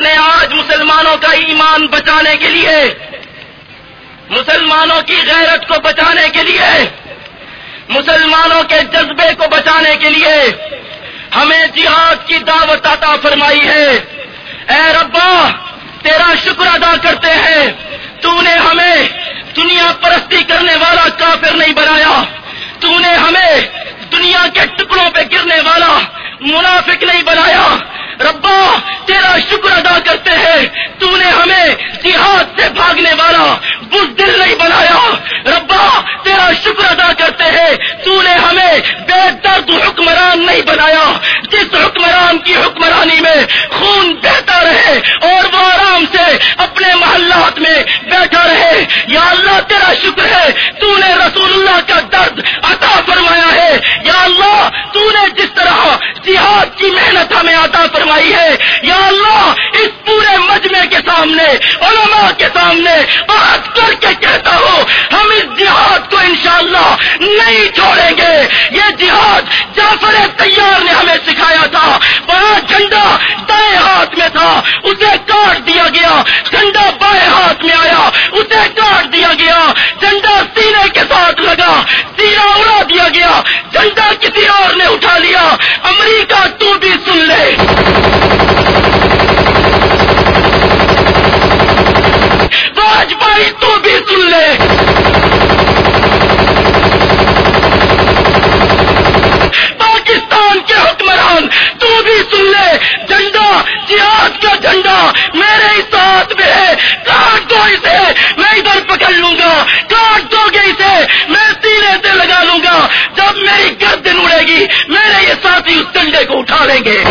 نے آج مسلمانوں کا ایمان بچانے کے لیے، مسلمانوں کی غیرت کو بچانے کے لیے، مسلمانوں کے جذبے کو بچانے کے لیے ہمیں جہاد کی دعوت عطا فرمائی ہے۔ اے ربا، تیرا شکر ادا کرتے ہیں۔ تو نے ہمیں دنیا پرستی کرنے والا کافر نہیں بنایا۔ تو نے ہمیں دنیا کے ٹکڑوں پہ گرنے والا منافق نہیں بنایا ربا تیرا شکر ادا کرتے ہیں تو نے ہمیں جہاد سے بھاگنے والا بزدل نہیں بنایا۔ ربا، تیرا شکر ادا کرتے ہیں۔ تو نے ہمیں بے درد حکمران نہیں بنایا۔ جس حکمران کی حکمرانی میں خون بہتا رہے اور وہ آرام سے اپنے محلات میں بیٹھا رہے۔ یا اللہ، تیرا شکر ہے تو نے رسول اللہ کا درد عطا فرمایا ہے۔ یا اللہ تو نے جس طرح جہاد کی محنت ہمیں عطا فرمائی ہے۔ یا اللہ مجمع کے سامنے، علماء کے سامنے بات کر کے کہتا ہوں، ہم اس جہاد کو انشاءاللہ نہیں چھوڑیں گے۔ یہ جہاد جعفر تیار نے ہمیں سکھایا تھا۔ بڑا جھنڈا دائیں ہاتھ میں تھا، اسے کاٹ دیا گیا۔ جھنڈا بائیں ہاتھ میں آیا، اسے کاٹ دیا گیا۔ جھنڈا سینے کے ساتھ لگا سینا اڑا دیا گیا۔ جھنڈا کسی اور نے اٹھا لیا۔ امریکہ تو بھی سن لے واجپئی تو بھی سن لے پاکستان کے حکمران تو بھی سن لے جھنڈا جہاد کا جھنڈا میرے اس ساتھ میں ہے۔ کاٹ دو اسے۔ میں ادھر پکڑ لوں گا۔ کاٹ دو گے اسے۔ میں سینے سے لگا لوں گا۔ جب میری گردن اڑے گی، میرے یہ ساتھی اس ڈنڈے کو اٹھا لیں گے۔